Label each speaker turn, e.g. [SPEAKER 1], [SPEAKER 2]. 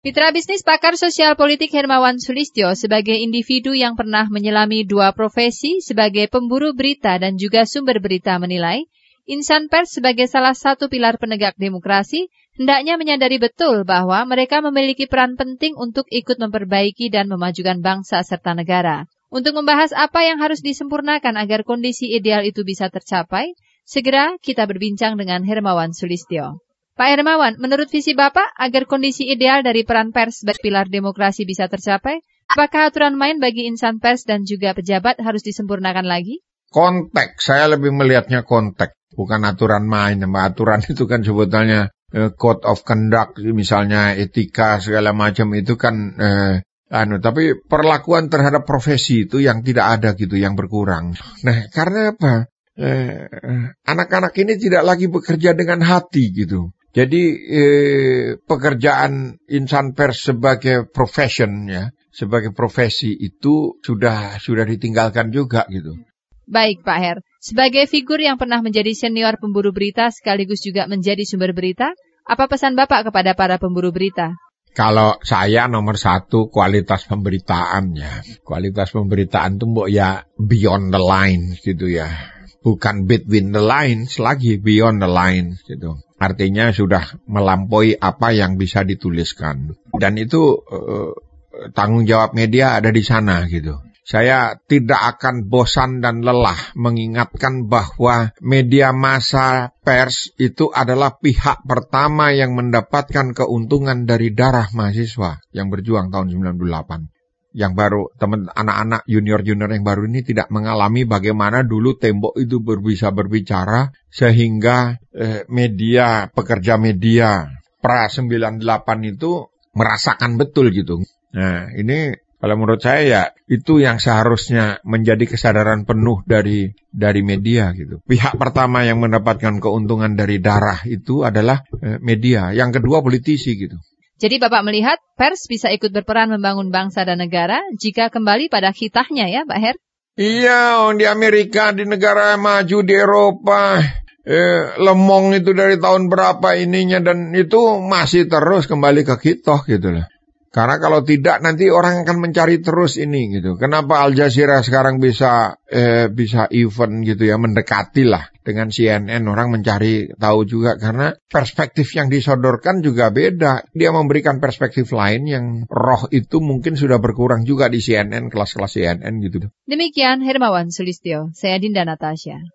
[SPEAKER 1] Mitra bisnis pakar sosial politik Hermawan Sulistyo sebagai individu yang pernah menyelami dua profesi sebagai pemburu berita dan juga sumber berita menilai, insan pers sebagai salah satu pilar penegak demokrasi hendaknya menyadari betul bahwa mereka memiliki peran penting untuk ikut memperbaiki dan memajukan bangsa serta negara. Untuk membahas apa yang harus disempurnakan agar kondisi ideal itu bisa tercapai, segera kita berbincang dengan Hermawan Sulistyo. Pak Hermawan, menurut visi Bapak, agar kondisi ideal dari peran pers sebagai pilar demokrasi bisa tercapai, apakah aturan main bagi insan pers dan juga pejabat harus disempurnakan lagi?
[SPEAKER 2] Konteks, saya lebih melihatnya konteks, bukan aturan main. Aturan itu kan sebetulnya eh, code of conduct, misalnya etika segala macam itu kan eh, anu tapi perlakuan terhadap profesi itu yang tidak ada gitu yang berkurang. Nah, karena apa? Eh, eh, anak-anak eh, ini tidak lagi bekerja dengan hati gitu. Jadi eh, pekerjaan insan pers sebagai profession ya, sebagai profesi itu sudah sudah ditinggalkan juga gitu.
[SPEAKER 1] Baik Pak Her, sebagai figur yang pernah menjadi senior pemburu berita sekaligus juga menjadi sumber berita, apa pesan Bapak kepada para pemburu berita?
[SPEAKER 2] Kalau saya nomor satu kualitas pemberitaannya. Kualitas pemberitaan itu mbok ya beyond the line gitu ya. Bukan between the lines lagi, beyond the lines gitu. Artinya sudah melampaui apa yang bisa dituliskan. Dan itu eh, tanggung jawab media ada di sana gitu. Saya tidak akan bosan dan lelah mengingatkan bahwa media massa pers itu adalah pihak pertama yang mendapatkan keuntungan dari darah mahasiswa yang berjuang tahun 98 yang baru teman anak-anak junior-junior yang baru ini tidak mengalami bagaimana dulu tembok itu berbisa berbicara sehingga eh, media pekerja media pra 98 itu merasakan betul gitu. Nah, ini kalau menurut saya ya itu yang seharusnya menjadi kesadaran penuh dari dari media gitu. Pihak pertama yang mendapatkan keuntungan dari darah itu adalah eh, media, yang kedua politisi gitu.
[SPEAKER 1] Jadi Bapak melihat pers bisa ikut berperan membangun bangsa dan negara jika kembali pada kitahnya ya Pak Her?
[SPEAKER 2] Iya, di Amerika, di negara maju, di Eropa, eh, lemong itu dari tahun berapa ininya dan itu masih terus kembali ke kita gitu lah. Karena kalau tidak nanti orang akan mencari terus ini gitu. Kenapa Al Jazeera sekarang bisa eh, bisa event gitu ya mendekati lah dengan CNN orang mencari tahu juga karena perspektif yang disodorkan juga beda. Dia memberikan perspektif lain yang roh itu mungkin sudah berkurang juga di CNN kelas-kelas CNN gitu.
[SPEAKER 1] Demikian Hermawan Sulistyo, saya Dinda Natasha.